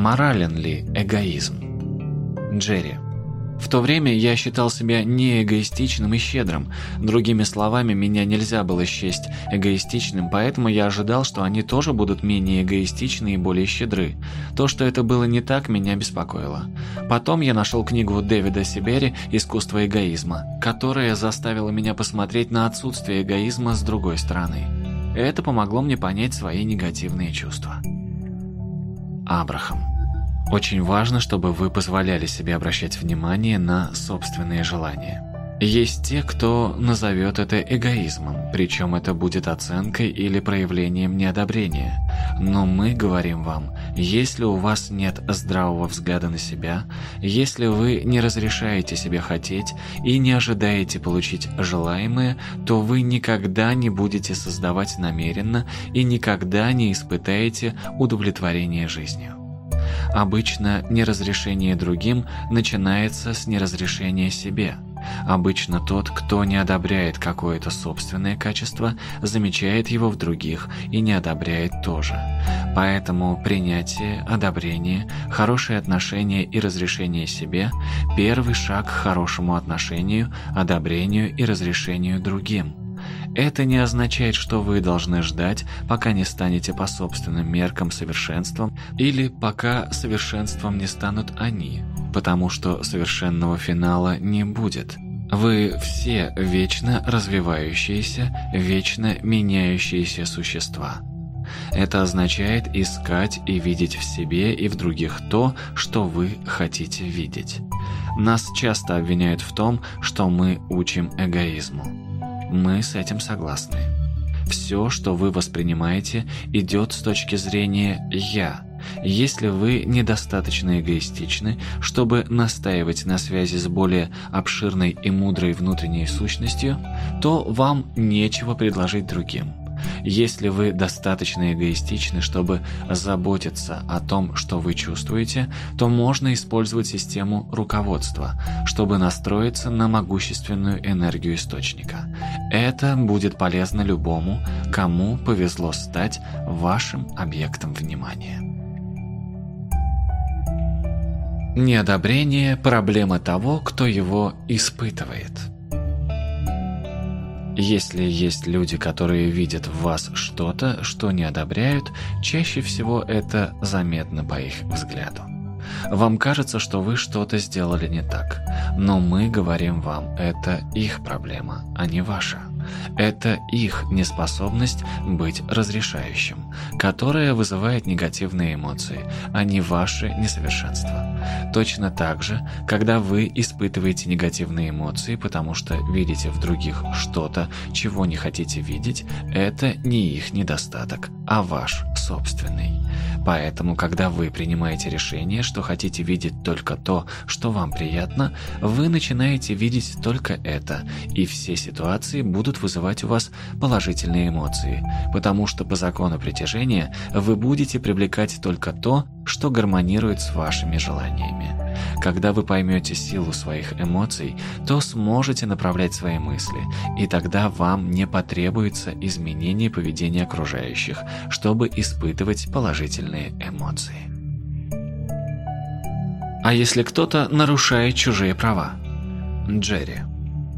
Морален ли эгоизм? Джерри. В то время я считал себя не эгоистичным и щедрым. Другими словами, меня нельзя было счесть эгоистичным, поэтому я ожидал, что они тоже будут менее эгоистичны и более щедры. То, что это было не так, меня беспокоило. Потом я нашел книгу Дэвида Сибери «Искусство эгоизма», которая заставила меня посмотреть на отсутствие эгоизма с другой стороны. Это помогло мне понять свои негативные чувства. Абрахам. Очень важно, чтобы вы позволяли себе обращать внимание на собственные желания. Есть те, кто назовет это эгоизмом, причем это будет оценкой или проявлением неодобрения. Но мы говорим вам, если у вас нет здравого взгляда на себя, если вы не разрешаете себе хотеть и не ожидаете получить желаемое, то вы никогда не будете создавать намеренно и никогда не испытаете удовлетворение жизнью. Обычно неразрешение другим начинается с неразрешения себе. Обычно тот, кто не одобряет какое-то собственное качество, замечает его в других и не одобряет тоже. Поэтому принятие, одобрение, хорошие отношения и разрешение себе – первый шаг к хорошему отношению, одобрению и разрешению другим – это не означает, что вы должны ждать, пока не станете по собственным меркам совершенством или пока совершенством не станут они, потому что совершенного финала не будет. Вы все вечно развивающиеся, вечно меняющиеся существа. Это означает искать и видеть в себе и в других то, что вы хотите видеть. Нас часто обвиняют в том, что мы учим эгоизму. Мы с этим согласны. Все, что вы воспринимаете, идет с точки зрения «я». Если вы недостаточно эгоистичны, чтобы настаивать на связи с более обширной и мудрой внутренней сущностью, то вам нечего предложить другим. Если вы достаточно эгоистичны, чтобы заботиться о том, что вы чувствуете, то можно использовать систему руководства, чтобы настроиться на могущественную энергию источника. Это будет полезно любому, кому повезло стать вашим объектом внимания. Неодобрение – проблема того, кто его испытывает – если есть люди, которые видят в вас что-то, что не одобряют, чаще всего это заметно по их взгляду. Вам кажется, что вы что-то сделали не так, но мы говорим вам, это их проблема, а не ваша. Это их неспособность быть разрешающим, которая вызывает негативные эмоции, а не ваше несовершенство. Точно так же, когда вы испытываете негативные эмоции, потому что видите в других что-то, чего не хотите видеть, это не их недостаток, а ваш собственный. Поэтому, когда вы принимаете решение, что хотите видеть только то, что вам приятно, вы начинаете видеть только это, и все ситуации будут вызывать у вас положительные эмоции, потому что по закону притяжения вы будете привлекать только то, что гармонирует с вашими желаниями. Когда вы поймете силу своих эмоций, то сможете направлять свои мысли, и тогда вам не потребуется изменение поведения окружающих, чтобы испытывать положительные эмоции. А если кто-то нарушает чужие права? Джерри.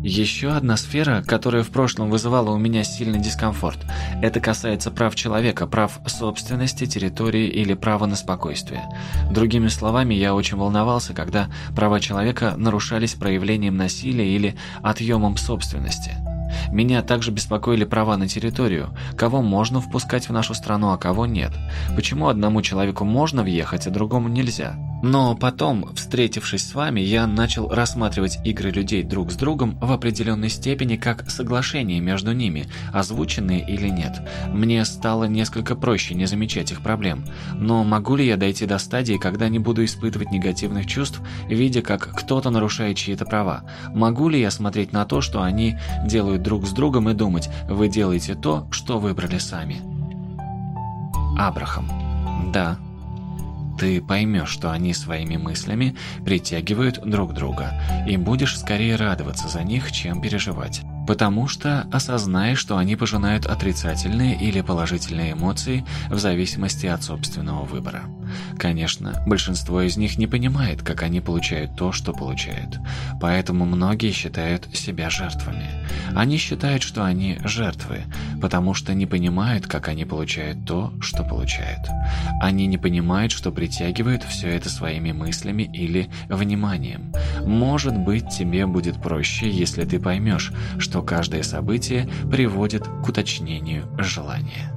Еще одна сфера, которая в прошлом вызывала у меня сильный дискомфорт. Это касается прав человека, прав собственности, территории или права на спокойствие. Другими словами, я очень волновался, когда права человека нарушались проявлением насилия или отъемом собственности. Меня также беспокоили права на территорию, кого можно впускать в нашу страну, а кого нет. Почему одному человеку можно въехать, а другому нельзя? Но потом, встретившись с вами, я начал рассматривать игры людей друг с другом в определенной степени как соглашение между ними, озвученные или нет. Мне стало несколько проще не замечать их проблем. Но могу ли я дойти до стадии, когда не буду испытывать негативных чувств, видя, как кто-то нарушает чьи-то права? Могу ли я смотреть на то, что они делают друг с другом и думать, вы делаете то, что выбрали сами? Абрахам. Да ты поймешь, что они своими мыслями притягивают друг друга, и будешь скорее радоваться за них, чем переживать. Потому что осознай, что они пожинают отрицательные или положительные эмоции в зависимости от собственного выбора. Конечно, большинство из них не понимает, как они получают то, что получают. Поэтому многие считают себя жертвами. Они считают, что они жертвы, потому что не понимают, как они получают то, что получают. Они не понимают, что притягивают все это своими мыслями или вниманием. Может быть, тебе будет проще, если ты поймешь, что каждое событие приводит к уточнению желания.